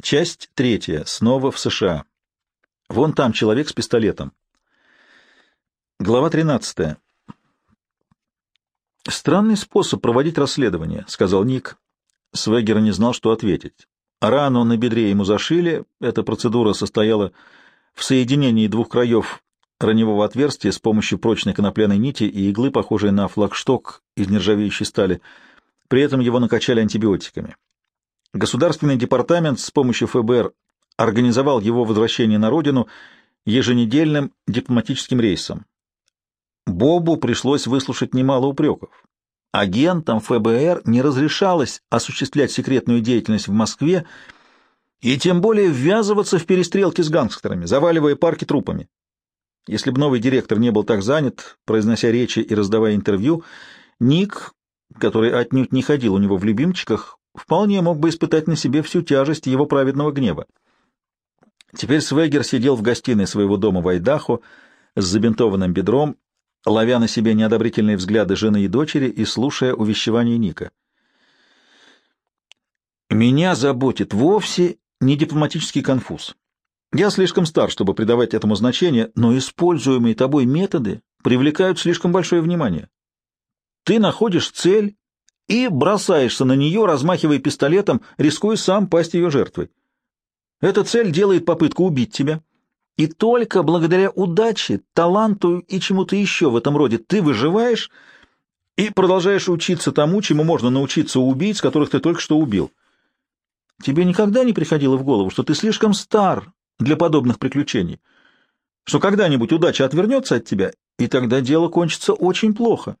Часть третья. Снова в США. Вон там человек с пистолетом. Глава 13. «Странный способ проводить расследование», — сказал Ник. Свегер не знал, что ответить. Рану на бедре ему зашили. Эта процедура состояла в соединении двух краев раневого отверстия с помощью прочной конопляной нити и иглы, похожей на флагшток из нержавеющей стали. При этом его накачали антибиотиками. Государственный департамент с помощью ФБР организовал его возвращение на родину еженедельным дипломатическим рейсом. Бобу пришлось выслушать немало упреков. Агентам ФБР не разрешалось осуществлять секретную деятельность в Москве и тем более ввязываться в перестрелки с гангстерами, заваливая парки трупами. Если бы новый директор не был так занят, произнося речи и раздавая интервью, Ник, который отнюдь не ходил у него в любимчиках, вполне мог бы испытать на себе всю тяжесть его праведного гнева. Теперь Свегер сидел в гостиной своего дома в Айдахо с забинтованным бедром, ловя на себе неодобрительные взгляды жены и дочери и слушая увещевания Ника. «Меня заботит вовсе не дипломатический конфуз. Я слишком стар, чтобы придавать этому значение, но используемые тобой методы привлекают слишком большое внимание. Ты находишь цель и бросаешься на нее, размахивая пистолетом, рискуя сам пасть ее жертвой. Эта цель делает попытку убить тебя, и только благодаря удаче, таланту и чему-то еще в этом роде ты выживаешь и продолжаешь учиться тому, чему можно научиться у убийц, которых ты только что убил. Тебе никогда не приходило в голову, что ты слишком стар для подобных приключений, что когда-нибудь удача отвернется от тебя, и тогда дело кончится очень плохо.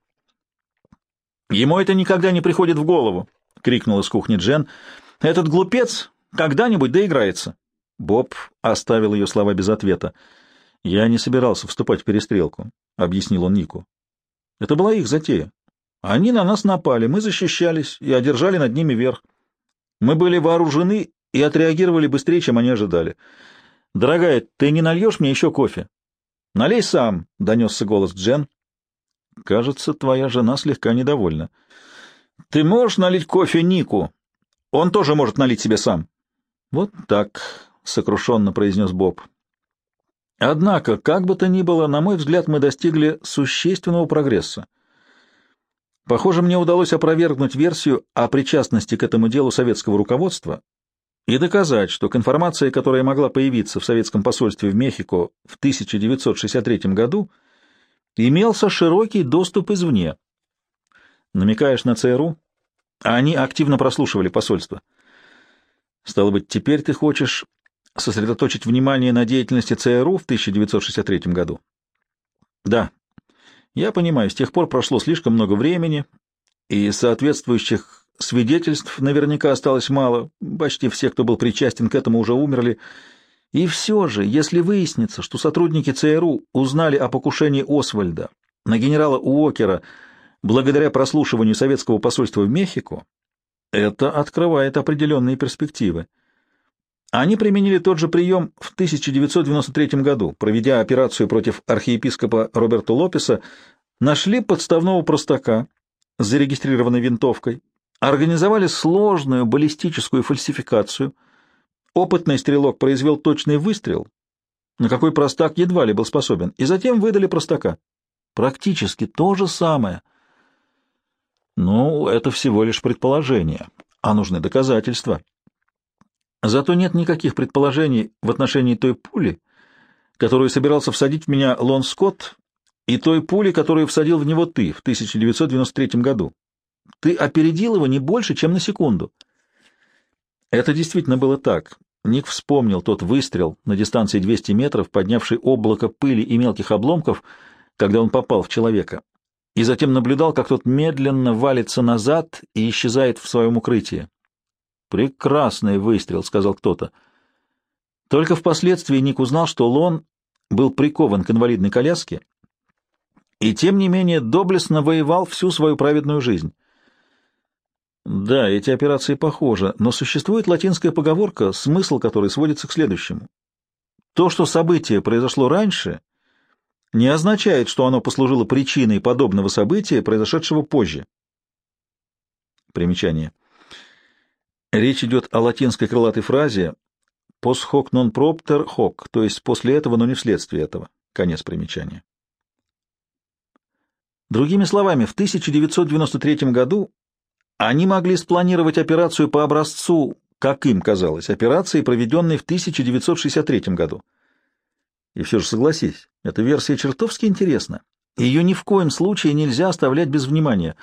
Ему это никогда не приходит в голову, — крикнул из кухни Джен. Этот глупец когда-нибудь доиграется. Боб оставил ее слова без ответа. «Я не собирался вступать в перестрелку», — объяснил он Нику. «Это была их затея. Они на нас напали, мы защищались и одержали над ними верх. Мы были вооружены и отреагировали быстрее, чем они ожидали. Дорогая, ты не нальешь мне еще кофе?» «Налей сам», — донесся голос Джен. «Кажется, твоя жена слегка недовольна». «Ты можешь налить кофе Нику? Он тоже может налить себе сам». «Вот так», — сокрушенно произнес Боб. «Однако, как бы то ни было, на мой взгляд, мы достигли существенного прогресса. Похоже, мне удалось опровергнуть версию о причастности к этому делу советского руководства и доказать, что к информации, которая могла появиться в советском посольстве в Мехико в 1963 году, имелся широкий доступ извне. Намекаешь на ЦРУ? Они активно прослушивали посольство. Стало быть, теперь ты хочешь сосредоточить внимание на деятельности ЦРУ в 1963 году? Да. Я понимаю, с тех пор прошло слишком много времени, и соответствующих свидетельств наверняка осталось мало. Почти все, кто был причастен к этому, уже умерли. И все же, если выяснится, что сотрудники ЦРУ узнали о покушении Освальда на генерала Уокера благодаря прослушиванию советского посольства в Мехико, это открывает определенные перспективы. Они применили тот же прием в 1993 году, проведя операцию против архиепископа Роберта Лопеса, нашли подставного простака с зарегистрированной винтовкой, организовали сложную баллистическую фальсификацию, опытный стрелок произвел точный выстрел, на какой простак едва ли был способен, и затем выдали простака. Практически то же самое — ну, это всего лишь предположение, а нужны доказательства. Зато нет никаких предположений в отношении той пули, которую собирался всадить в меня Лон Скотт, и той пули, которую всадил в него ты в 1993 году. Ты опередил его не больше, чем на секунду. Это действительно было так. Ник вспомнил тот выстрел на дистанции 200 метров, поднявший облако пыли и мелких обломков, когда он попал в человека и затем наблюдал, как тот медленно валится назад и исчезает в своем укрытии. «Прекрасный выстрел», — сказал кто-то. Только впоследствии Ник узнал, что Лон был прикован к инвалидной коляске и, тем не менее, доблестно воевал всю свою праведную жизнь. Да, эти операции похожи, но существует латинская поговорка, смысл которой сводится к следующему. То, что событие произошло раньше, не означает, что оно послужило причиной подобного события, произошедшего позже. Примечание. Речь идет о латинской крылатой фразе Post hoc non propter hoc, то есть после этого, но не вследствие этого. Конец примечания. Другими словами, в 1993 году они могли спланировать операцию по образцу, как им казалось, операции, проведенной в 1963 году. И все же согласись, эта версия чертовски интересна. Ее ни в коем случае нельзя оставлять без внимания.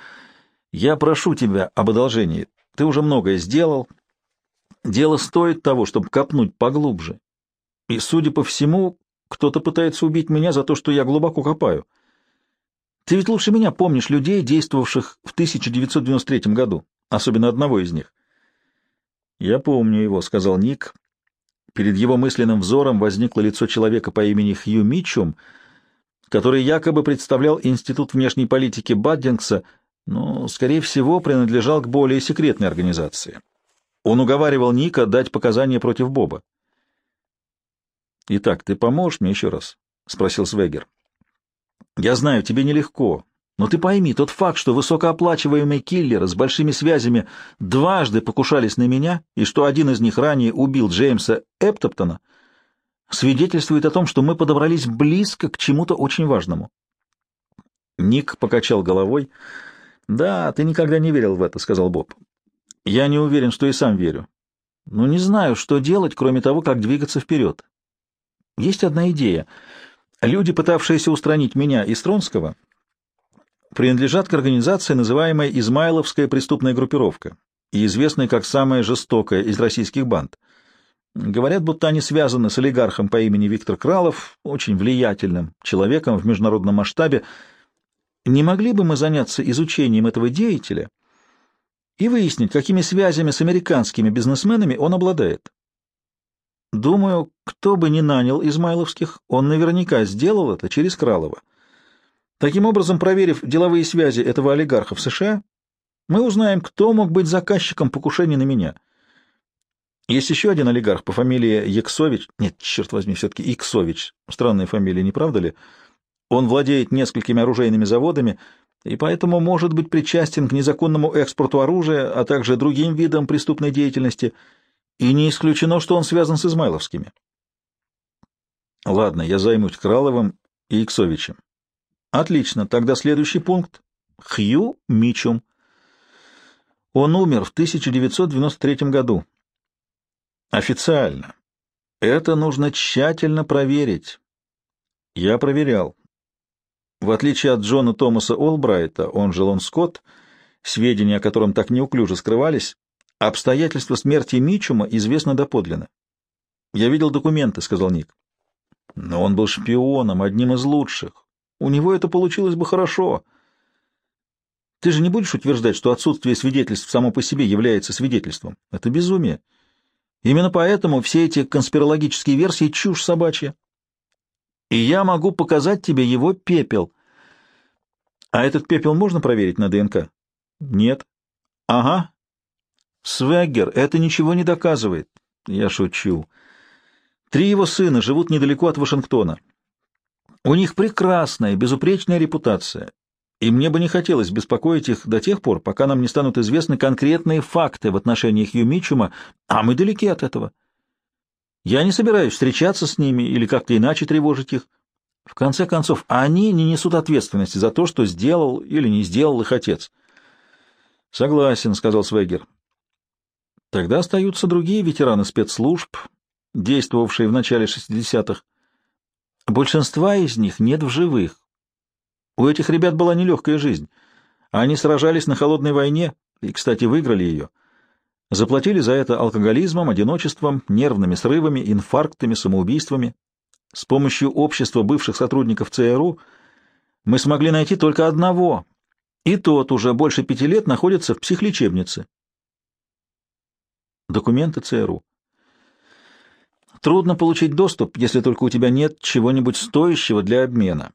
Я прошу тебя об одолжении. Ты уже многое сделал. Дело стоит того, чтобы копнуть поглубже. И, судя по всему, кто-то пытается убить меня за то, что я глубоко копаю. Ты ведь лучше меня помнишь людей, действовавших в 1993 году, особенно одного из них. — Я помню его, — сказал Ник. Перед его мысленным взором возникло лицо человека по имени Хью Митчум, который якобы представлял Институт внешней политики Баддингса, но, скорее всего, принадлежал к более секретной организации. Он уговаривал Ника дать показания против Боба. «Итак, ты поможешь мне еще раз?» — спросил Свегер. Я знаю, тебе нелегко, но ты пойми, тот факт, что высокооплачиваемые киллеры с большими связями дважды покушались на меня, и что один из них ранее убил Джеймса Эптоптона, свидетельствует о том, что мы подобрались близко к чему-то очень важному. Ник покачал головой. «Да, ты никогда не верил в это», — сказал Боб. «Я не уверен, что и сам верю. Но не знаю, что делать, кроме того, как двигаться вперед. Есть одна идея — Люди, пытавшиеся устранить меня и Стронского, принадлежат к организации, называемой «Измайловская преступная группировка» и известной как самая жестокая из российских банд. Говорят, будто они связаны с олигархом по имени Виктор Кралов, очень влиятельным человеком в международном масштабе. Не могли бы мы заняться изучением этого деятеля и выяснить, какими связями с американскими бизнесменами он обладает? Думаю, кто бы ни нанял Измайловских, он наверняка сделал это через Кралова. Таким образом, проверив деловые связи этого олигарха в США, мы узнаем, кто мог быть заказчиком покушения на меня. Есть еще один олигарх по фамилии Яксович. Нет, черт возьми, все-таки Иксович. Странная фамилия, не правда ли? Он владеет несколькими оружейными заводами и поэтому может быть причастен к незаконному экспорту оружия, а также другим видам преступной деятельности — и не исключено, что он связан с Измайловскими. Ладно, я займусь Краловым и Иксовичем. Отлично, тогда следующий пункт. Хью Мичум. Он умер в 1993 году. Официально. Это нужно тщательно проверить. Я проверял. В отличие от Джона Томаса Олбрайта, он же Лон Скотт, сведения о котором так неуклюже скрывались, Обстоятельства смерти Мичума известны доподлинно. Я видел документы, сказал Ник. Но он был шпионом, одним из лучших. У него это получилось бы хорошо. Ты же не будешь утверждать, что отсутствие свидетельств само по себе является свидетельством? Это безумие. Именно поэтому все эти конспирологические версии — чушь собачья. И я могу показать тебе его пепел. А этот пепел можно проверить на ДНК? Нет. Ага, Свеггер, это ничего не доказывает. Я шучу. Три его сына живут недалеко от Вашингтона. У них прекрасная, безупречная репутация, и мне бы не хотелось беспокоить их до тех пор, пока нам не станут известны конкретные факты в отношении Хью а мы далеки от этого. Я не собираюсь встречаться с ними или как-то иначе тревожить их. В конце концов, они не несут ответственности за то, что сделал или не сделал их отец. — Согласен, — сказал Свегер. Тогда остаются другие ветераны спецслужб, действовавшие в начале 60-х. Большинства из них нет в живых. У этих ребят была нелегкая жизнь. Они сражались на холодной войне и, кстати, выиграли ее. Заплатили за это алкоголизмом, одиночеством, нервными срывами, инфарктами, самоубийствами. С помощью общества бывших сотрудников ЦРУ мы смогли найти только одного, и тот уже больше пяти лет находится в психлечебнице. Документы ЦРУ. Трудно получить доступ, если только у тебя нет чего-нибудь стоящего для обмена.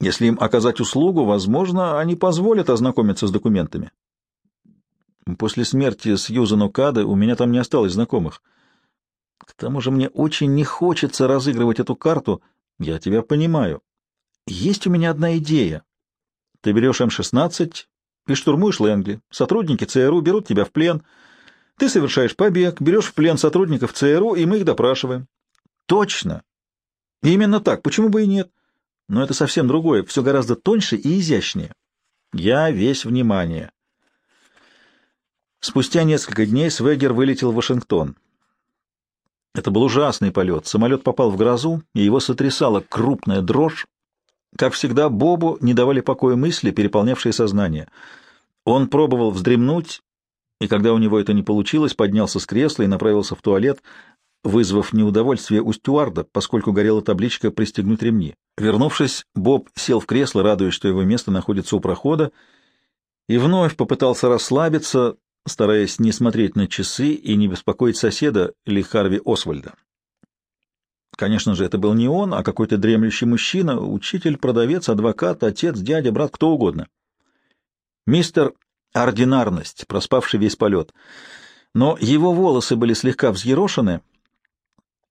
Если им оказать услугу, возможно, они позволят ознакомиться с документами. После смерти Сьюзан Окады у меня там не осталось знакомых. К тому же мне очень не хочется разыгрывать эту карту. Я тебя понимаю. Есть у меня одна идея. Ты берешь М-16 и штурмуешь Лэнгли. Сотрудники ЦРУ берут тебя в плен — Ты совершаешь побег, берешь в плен сотрудников ЦРУ, и мы их допрашиваем. Точно. Именно так. Почему бы и нет? Но это совсем другое, все гораздо тоньше и изящнее. Я весь внимание. Спустя несколько дней Свегер вылетел в Вашингтон. Это был ужасный полет. Самолет попал в грозу, и его сотрясала крупная дрожь. Как всегда, Бобу не давали покоя мысли, переполнявшие сознание. Он пробовал вздремнуть, и когда у него это не получилось, поднялся с кресла и направился в туалет, вызвав неудовольствие у стюарда, поскольку горела табличка «Пристегнуть ремни». Вернувшись, Боб сел в кресло, радуясь, что его место находится у прохода, и вновь попытался расслабиться, стараясь не смотреть на часы и не беспокоить соседа Ли Харви Освальда. Конечно же, это был не он, а какой-то дремлющий мужчина, учитель, продавец, адвокат, отец, дядя, брат, кто угодно. Мистер Ординарность, проспавший весь полет. Но его волосы были слегка взъерошены,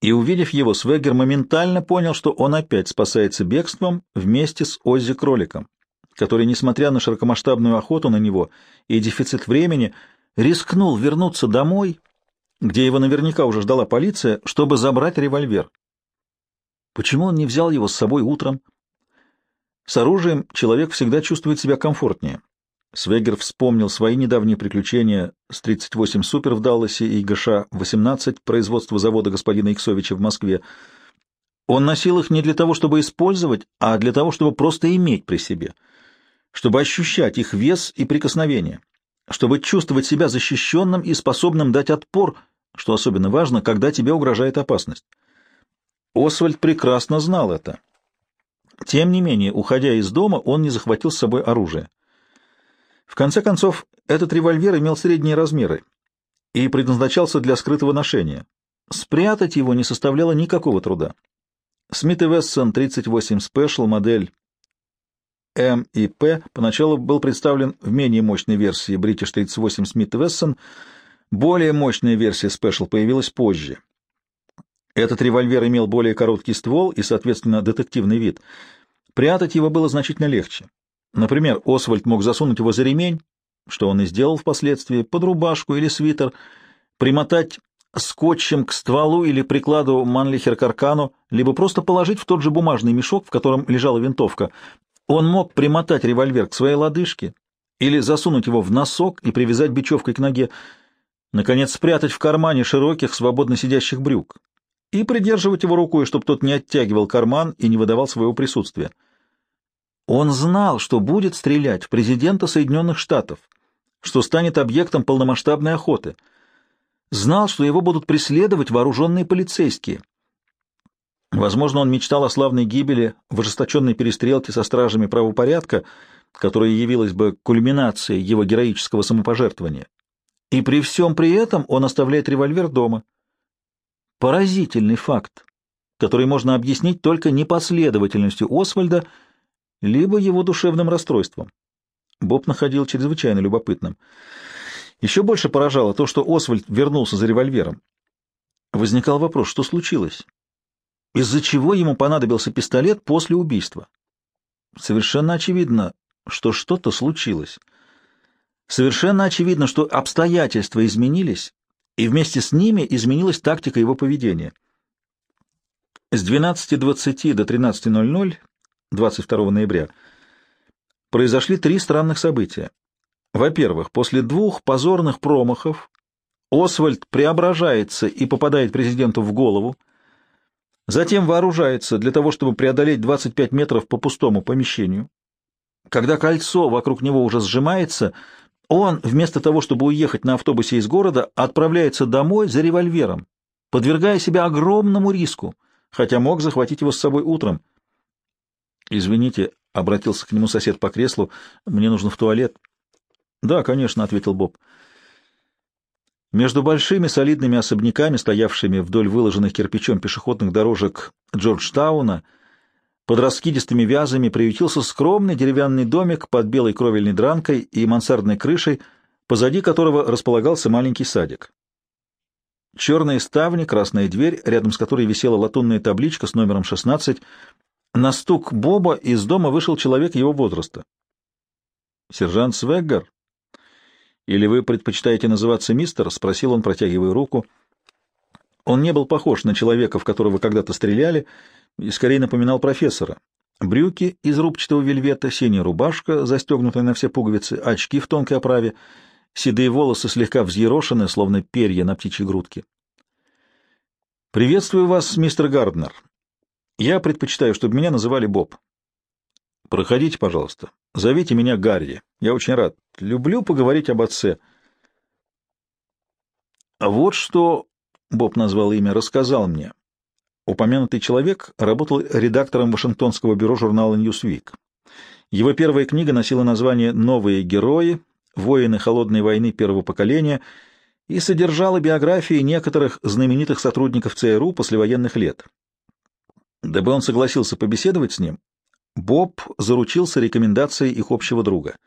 и, увидев его, Свегер моментально понял, что он опять спасается бегством вместе с Оззи Кроликом, который, несмотря на широкомасштабную охоту на него и дефицит времени, рискнул вернуться домой, где его наверняка уже ждала полиция, чтобы забрать револьвер. Почему он не взял его с собой утром? С оружием человек всегда чувствует себя комфортнее. Свегер вспомнил свои недавние приключения с 38 «Супер» в Далласе и ГШ-18 производства завода господина Иксовича в Москве. Он носил их не для того, чтобы использовать, а для того, чтобы просто иметь при себе, чтобы ощущать их вес и прикосновение чтобы чувствовать себя защищенным и способным дать отпор, что особенно важно, когда тебе угрожает опасность. Освальд прекрасно знал это. Тем не менее, уходя из дома, он не захватил с собой оружие. В конце концов, этот револьвер имел средние размеры и предназначался для скрытого ношения. Спрятать его не составляло никакого труда. Смит и Вессон 38 Special модель М и П поначалу был представлен в менее мощной версии British 38 Smith Wesson, более мощная версия Special появилась позже. Этот револьвер имел более короткий ствол и, соответственно, детективный вид. Прятать его было значительно легче. Например, Освальд мог засунуть его за ремень, что он и сделал впоследствии, под рубашку или свитер, примотать скотчем к стволу или прикладу Манлихер-Каркану, либо просто положить в тот же бумажный мешок, в котором лежала винтовка, он мог примотать револьвер к своей лодыжке или засунуть его в носок и привязать бечевкой к ноге, наконец спрятать в кармане широких, свободно сидящих брюк и придерживать его рукой, чтобы тот не оттягивал карман и не выдавал своего присутствия. Он знал, что будет стрелять в президента Соединенных Штатов, что станет объектом полномасштабной охоты. Знал, что его будут преследовать вооруженные полицейские — Возможно, он мечтал о славной гибели в ожесточенной перестрелке со стражами правопорядка, которая явилась бы кульминацией его героического самопожертвования. И при всем при этом он оставляет револьвер дома. Поразительный факт, который можно объяснить только непоследовательностью Освальда, либо его душевным расстройством. Боб находил чрезвычайно любопытным. Еще больше поражало то, что Освальд вернулся за револьвером. Возникал вопрос, что случилось? из-за чего ему понадобился пистолет после убийства. Совершенно очевидно, что что-то случилось. Совершенно очевидно, что обстоятельства изменились, и вместе с ними изменилась тактика его поведения. С 12.20 до 13.00 22 ноября произошли три странных события. Во-первых, после двух позорных промахов Освальд преображается и попадает президенту в голову, Затем вооружается для того, чтобы преодолеть 25 метров по пустому помещению. Когда кольцо вокруг него уже сжимается, он, вместо того, чтобы уехать на автобусе из города, отправляется домой за револьвером, подвергая себя огромному риску, хотя мог захватить его с собой утром. «Извините», — обратился к нему сосед по креслу, — «мне нужно в туалет». «Да, конечно», — ответил Боб. Между большими солидными особняками, стоявшими вдоль выложенных кирпичом пешеходных дорожек Джорджтауна, под раскидистыми вязами приютился скромный деревянный домик под белой кровельной дранкой и мансардной крышей, позади которого располагался маленький садик. Черные ставни, красная дверь, рядом с которой висела латунная табличка с номером 16. На стук Боба из дома вышел человек его возраста. «Сержант Свеггар?» «Или вы предпочитаете называться мистер?» — спросил он, протягивая руку. Он не был похож на человека, в которого когда-то стреляли, и скорее напоминал профессора. Брюки из рубчатого вельвета, синяя рубашка, застегнутая на все пуговицы, очки в тонкой оправе, седые волосы слегка взъерошены, словно перья на птичьей грудке. «Приветствую вас, мистер Гарднер. Я предпочитаю, чтобы меня называли Боб. Проходите, пожалуйста. Зовите меня Гарри. Я очень рад. Люблю поговорить об отце. А вот что Боб назвал имя, рассказал мне. Упомянутый человек работал редактором Вашингтонского бюро журнала Newsweek. Его первая книга носила название «Новые герои. Воины холодной войны первого поколения» и содержала биографии некоторых знаменитых сотрудников ЦРУ послевоенных лет. Дабы он согласился побеседовать с ним, Боб заручился рекомендацией их общего друга.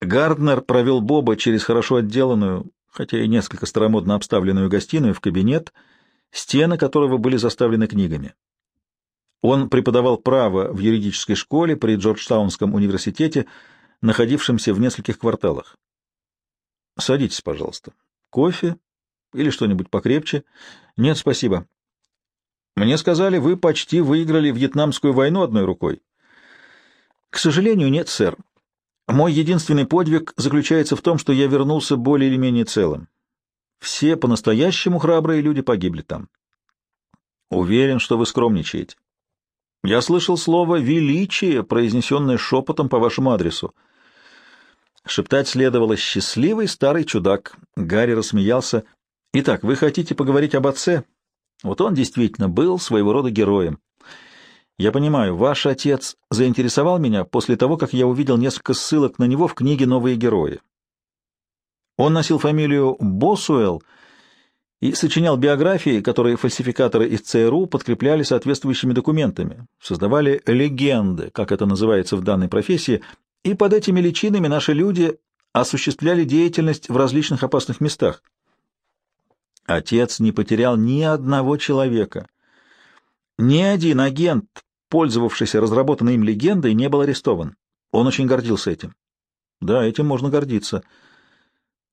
Гарднер провел Боба через хорошо отделанную, хотя и несколько старомодно обставленную гостиную в кабинет, стены которого были заставлены книгами. Он преподавал право в юридической школе при Джорджтаунском университете, находившемся в нескольких кварталах. «Садитесь, пожалуйста. Кофе или что-нибудь покрепче?» «Нет, спасибо. Мне сказали, вы почти выиграли Вьетнамскую войну одной рукой. К сожалению, нет, сэр. Мой единственный подвиг заключается в том, что я вернулся более или менее целым. Все по-настоящему храбрые люди погибли там. Уверен, что вы скромничаете. Я слышал слово «величие», произнесенное шепотом по вашему адресу. Шептать следовало «счастливый старый чудак». Гарри рассмеялся. «Итак, вы хотите поговорить об отце?» Вот он действительно был своего рода героем. Я понимаю, ваш отец заинтересовал меня после того, как я увидел несколько ссылок на него в книге «Новые герои». Он носил фамилию Босуэлл и сочинял биографии, которые фальсификаторы из ЦРУ подкрепляли соответствующими документами, создавали легенды, как это называется в данной профессии, и под этими личинами наши люди осуществляли деятельность в различных опасных местах. Отец не потерял ни одного человека. Ни один агент, пользовавшийся разработанной им легендой, не был арестован. Он очень гордился этим. Да, этим можно гордиться.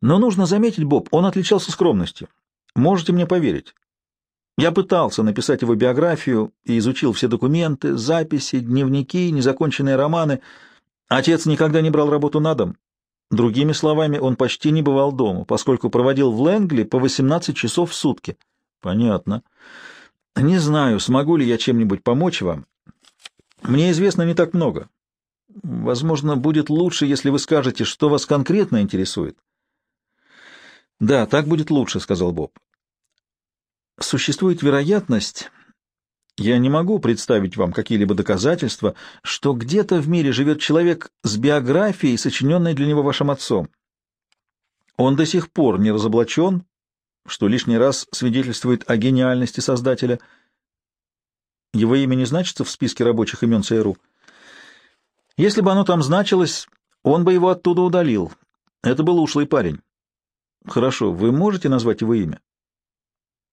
Но нужно заметить, Боб, он отличался скромностью. Можете мне поверить. Я пытался написать его биографию и изучил все документы, записи, дневники, незаконченные романы. Отец никогда не брал работу на дом. Другими словами, он почти не бывал дома, поскольку проводил в Лэнгли по 18 часов в сутки. Понятно. Не знаю, смогу ли я чем-нибудь помочь вам. Мне известно не так много. Возможно, будет лучше, если вы скажете, что вас конкретно интересует. Да, так будет лучше, сказал Боб. Существует вероятность, я не могу представить вам какие-либо доказательства, что где-то в мире живет человек с биографией, сочиненной для него вашим отцом. Он до сих пор не разоблачен, что лишний раз свидетельствует о гениальности Создателя. Его имя не значится в списке рабочих имен ЦРУ. Если бы оно там значилось, он бы его оттуда удалил. Это был ушлый парень. Хорошо, вы можете назвать его имя?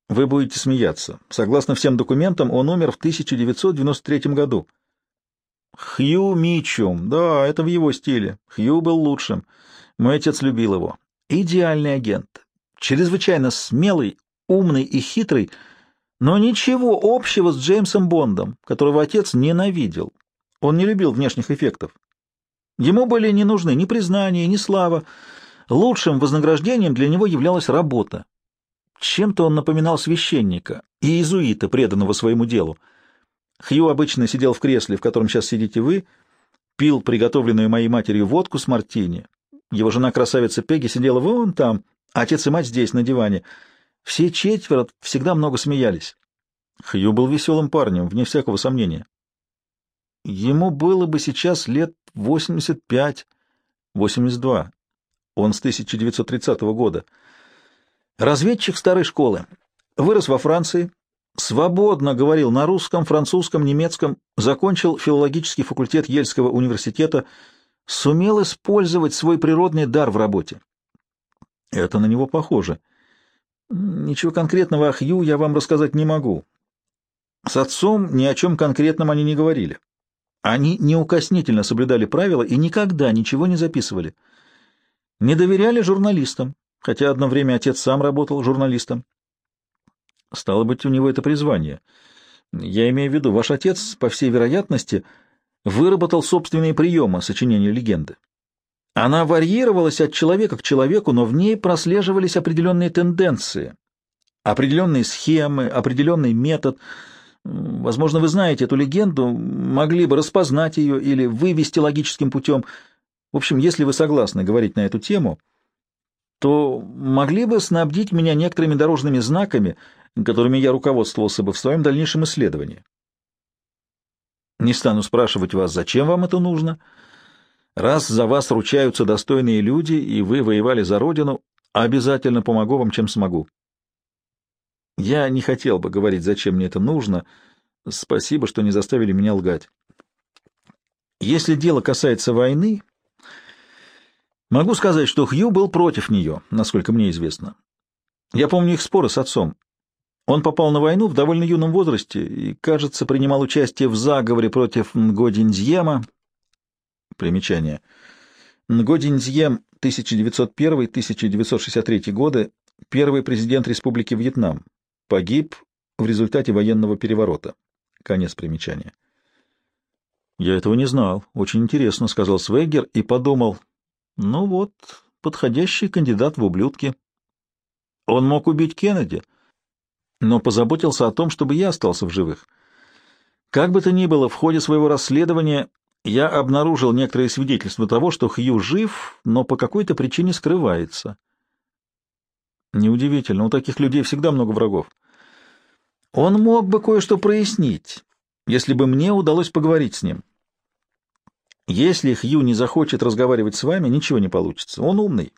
Вы будете смеяться. Согласно всем документам, он умер в 1993 году. Хью Мичум. Да, это в его стиле. Хью был лучшим. Мой отец любил его. Идеальный агент. Чрезвычайно смелый, умный и хитрый, но ничего общего с Джеймсом Бондом, которого отец ненавидел. Он не любил внешних эффектов. Ему были не нужны ни признания, ни слава. Лучшим вознаграждением для него являлась работа. Чем-то он напоминал священника и иезуита, преданного своему делу. Хью обычно сидел в кресле, в котором сейчас сидите вы, пил приготовленную моей матерью водку с мартини. Его жена-красавица Пегги сидела вон там, а отец и мать здесь, на диване. Все четверо всегда много смеялись. Хью был веселым парнем, вне всякого сомнения. Ему было бы сейчас лет 85-82. Он с 1930 года. Разведчик старой школы. Вырос во Франции, свободно говорил на русском, французском, немецком, закончил филологический факультет Ельского университета, сумел использовать свой природный дар в работе. Это на него похоже. Ничего конкретного о Хью я вам рассказать не могу. С отцом ни о чем конкретном они не говорили. Они неукоснительно соблюдали правила и никогда ничего не записывали. Не доверяли журналистам, хотя одно время отец сам работал журналистом. Стало быть, у него это призвание. Я имею в виду, ваш отец, по всей вероятности, выработал собственные приемы сочинения легенды. Она варьировалась от человека к человеку, но в ней прослеживались определенные тенденции, определенные схемы, определенный метод. Возможно, вы знаете эту легенду, могли бы распознать ее или вывести логическим путем. В общем, если вы согласны говорить на эту тему, то могли бы снабдить меня некоторыми дорожными знаками, которыми я руководствовался бы в своем дальнейшем исследовании. Не стану спрашивать вас, зачем вам это нужно — Раз за вас ручаются достойные люди, и вы воевали за родину, обязательно помогу вам, чем смогу. Я не хотел бы говорить, зачем мне это нужно. Спасибо, что не заставили меня лгать. Если дело касается войны, могу сказать, что Хью был против нее, насколько мне известно. Я помню их споры с отцом. Он попал на войну в довольно юном возрасте и, кажется, принимал участие в заговоре против Нгодинзьема, Примечание. Нгодинзьем 1901-1963 годы, первый президент Республики Вьетнам, погиб в результате военного переворота. Конец примечания. «Я этого не знал. Очень интересно», — сказал Свегер и подумал. «Ну вот, подходящий кандидат в ублюдки. Он мог убить Кеннеди, но позаботился о том, чтобы я остался в живых. Как бы то ни было, в ходе своего расследования я обнаружил некоторые свидетельства того, что Хью жив, но по какой-то причине скрывается. Неудивительно, у таких людей всегда много врагов. Он мог бы кое-что прояснить, если бы мне удалось поговорить с ним. Если Хью не захочет разговаривать с вами, ничего не получится. Он умный.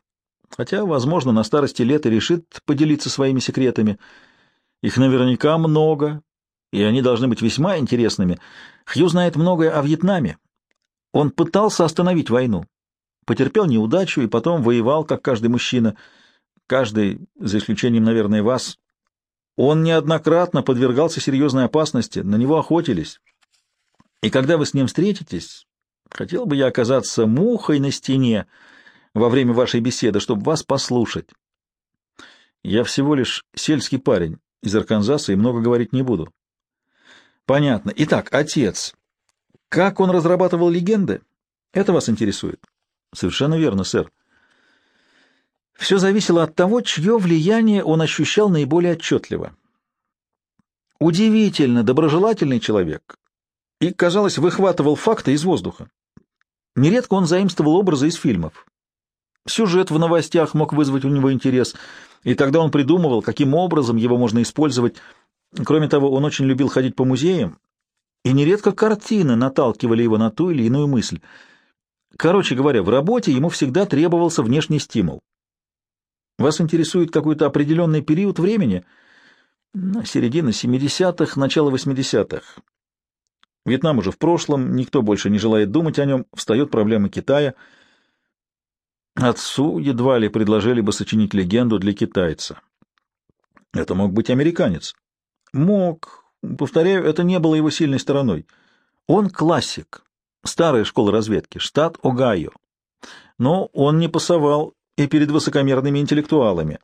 Хотя, возможно, на старости лет и решит поделиться своими секретами. Их наверняка много, и они должны быть весьма интересными. Хью знает многое о Вьетнаме, он пытался остановить войну, потерпел неудачу и потом воевал, как каждый мужчина, каждый, за исключением, наверное, вас. Он неоднократно подвергался серьезной опасности, на него охотились. И когда вы с ним встретитесь, хотел бы я оказаться мухой на стене во время вашей беседы, чтобы вас послушать. Я всего лишь сельский парень из Арканзаса и много говорить не буду. Понятно. Итак, отец как он разрабатывал легенды? Это вас интересует? Совершенно верно, сэр. Все зависело от того, чье влияние он ощущал наиболее отчетливо. Удивительно доброжелательный человек и, казалось, выхватывал факты из воздуха. Нередко он заимствовал образы из фильмов. Сюжет в новостях мог вызвать у него интерес, и тогда он придумывал, каким образом его можно использовать. Кроме того, он очень любил ходить по музеям и нередко картины наталкивали его на ту или иную мысль. Короче говоря, в работе ему всегда требовался внешний стимул. Вас интересует какой-то определенный период времени? Середина 70-х, начало 80-х. Вьетнам уже в прошлом, никто больше не желает думать о нем, встает проблема Китая. Отцу едва ли предложили бы сочинить легенду для китайца. Это мог быть американец. Мог, Повторяю, это не было его сильной стороной. Он классик, старая школа разведки, штат Огайо. Но он не пасовал и перед высокомерными интеллектуалами.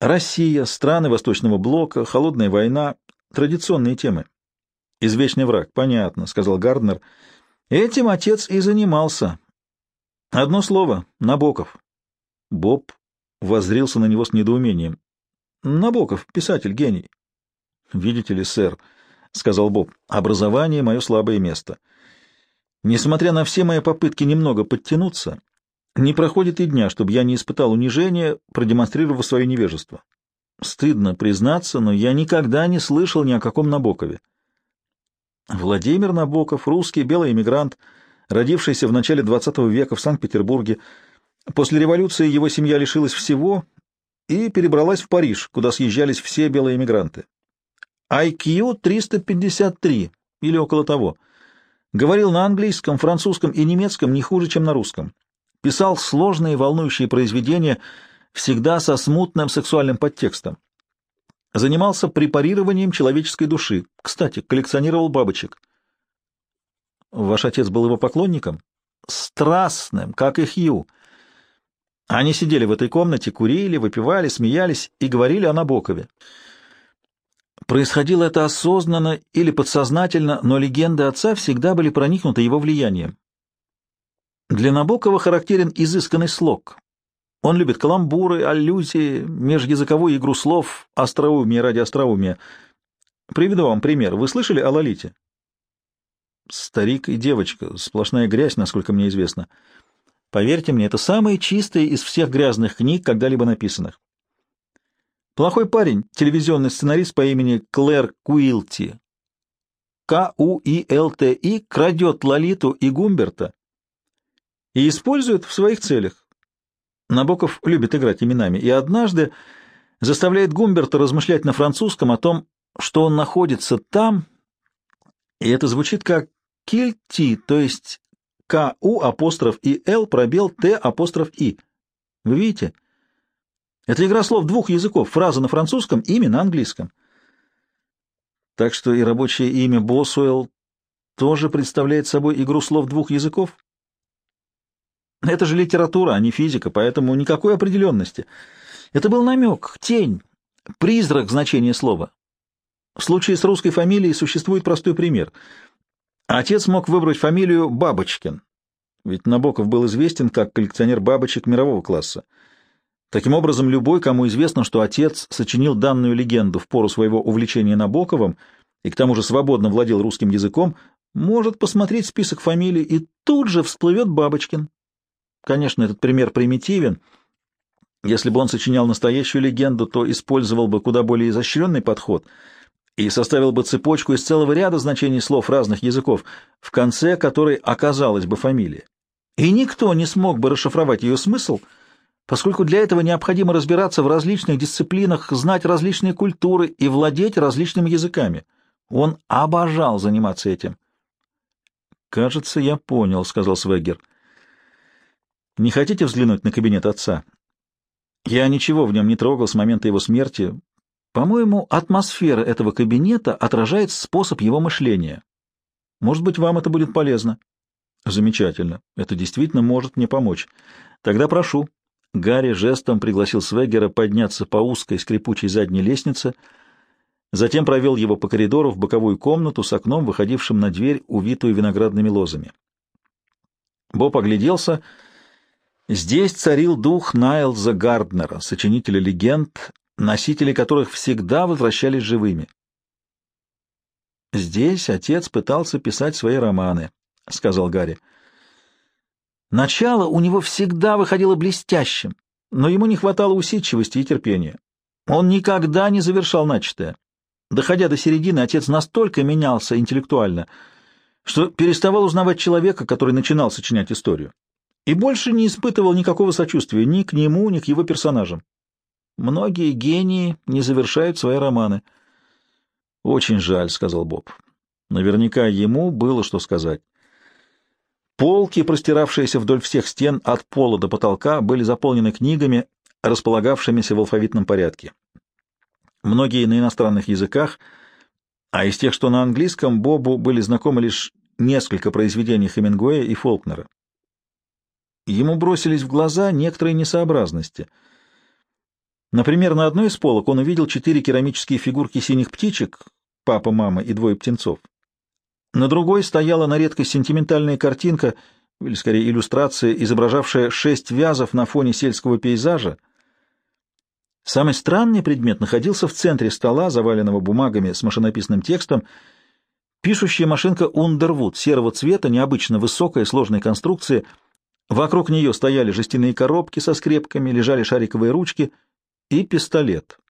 Россия, страны Восточного Блока, холодная война — традиционные темы. «Извечный враг», понятно, — сказал Гарднер. Этим отец и занимался. Одно слово — Набоков. Боб воззрился на него с недоумением. Набоков, писатель, гений. «Видите ли, сэр», — сказал Боб, — «образование — мое слабое место. Несмотря на все мои попытки немного подтянуться, не проходит и дня, чтобы я не испытал унижения, продемонстрировав свое невежество. Стыдно признаться, но я никогда не слышал ни о каком Набокове. Владимир Набоков, русский белый эмигрант, родившийся в начале XX века в Санкт-Петербурге. После революции его семья лишилась всего и перебралась в Париж, куда съезжались все белые эмигранты. IQ 353 или около того. Говорил на английском, французском и немецком не хуже, чем на русском. Писал сложные волнующие произведения, всегда со смутным сексуальным подтекстом. Занимался препарированием человеческой души. Кстати, коллекционировал бабочек. Ваш отец был его поклонником? Страстным, как и Хью. Они сидели в этой комнате, курили, выпивали, смеялись и говорили о Набокове. Происходило это осознанно или подсознательно, но легенды отца всегда были проникнуты его влиянием. Для Набокова характерен изысканный слог. Он любит каламбуры, аллюзии, межязыковую игру слов, остроумие ради остроумия. Приведу вам пример. Вы слышали о Лолите? Старик и девочка. Сплошная грязь, насколько мне известно. Поверьте мне, это самые чистые из всех грязных книг, когда-либо написанных. Плохой парень, телевизионный сценарист по имени Клэр Куилти. К-У-И-Л-Т-И крадет Лолиту и Гумберта и использует в своих целях. Набоков любит играть именами, и однажды заставляет Гумберта размышлять на французском о том, что он находится там, и это звучит как «кильти», то есть К-У апостроф и Л пробел Т апостроф И. Вы видите? Это игра слов двух языков, фраза на французском, имя на английском. Так что и рабочее имя Босуэлл тоже представляет собой игру слов двух языков? Это же литература, а не физика, поэтому никакой определенности. Это был намек, тень, призрак значения слова. В случае с русской фамилией существует простой пример. Отец мог выбрать фамилию Бабочкин, ведь Набоков был известен как коллекционер бабочек мирового класса. Таким образом, любой, кому известно, что отец сочинил данную легенду в пору своего увлечения Набоковым и к тому же свободно владел русским языком, может посмотреть список фамилий и тут же всплывет Бабочкин. Конечно, этот пример примитивен. Если бы он сочинял настоящую легенду, то использовал бы куда более изощренный подход и составил бы цепочку из целого ряда значений слов разных языков, в конце которой оказалась бы фамилия. И никто не смог бы расшифровать ее смысл, поскольку для этого необходимо разбираться в различных дисциплинах, знать различные культуры и владеть различными языками. Он обожал заниматься этим. «Кажется, я понял», — сказал Свегер. Не хотите взглянуть на кабинет отца? Я ничего в нем не трогал с момента его смерти. По-моему, атмосфера этого кабинета отражает способ его мышления. Может быть, вам это будет полезно. Замечательно. Это действительно может мне помочь. Тогда прошу. Гарри жестом пригласил Свегера подняться по узкой скрипучей задней лестнице, затем провел его по коридору в боковую комнату с окном, выходившим на дверь, увитую виноградными лозами. Боб огляделся Здесь царил дух Найлза Гарднера, сочинителя легенд, носители которых всегда возвращались живыми. «Здесь отец пытался писать свои романы», — сказал Гарри. «Начало у него всегда выходило блестящим, но ему не хватало усидчивости и терпения. Он никогда не завершал начатое. Доходя до середины, отец настолько менялся интеллектуально, что переставал узнавать человека, который начинал сочинять историю и больше не испытывал никакого сочувствия ни к нему, ни к его персонажам. Многие гении не завершают свои романы. «Очень жаль», — сказал Боб. Наверняка ему было что сказать. Полки, простиравшиеся вдоль всех стен от пола до потолка, были заполнены книгами, располагавшимися в алфавитном порядке. Многие на иностранных языках, а из тех, что на английском, Бобу были знакомы лишь несколько произведений Хемингуэя и Фолкнера. Ему бросились в глаза некоторые несообразности. Например, на одной из полок он увидел четыре керамические фигурки синих птичек, папа, мама и двое птенцов. На другой стояла на редкость сентиментальная картинка, или скорее иллюстрация, изображавшая шесть вязов на фоне сельского пейзажа. Самый странный предмет находился в центре стола, заваленного бумагами с машинописным текстом, пишущая машинка Underwood серого цвета, необычно высокая, сложной конструкции — Вокруг нее стояли жестяные коробки со скрепками, лежали шариковые ручки и пистолет.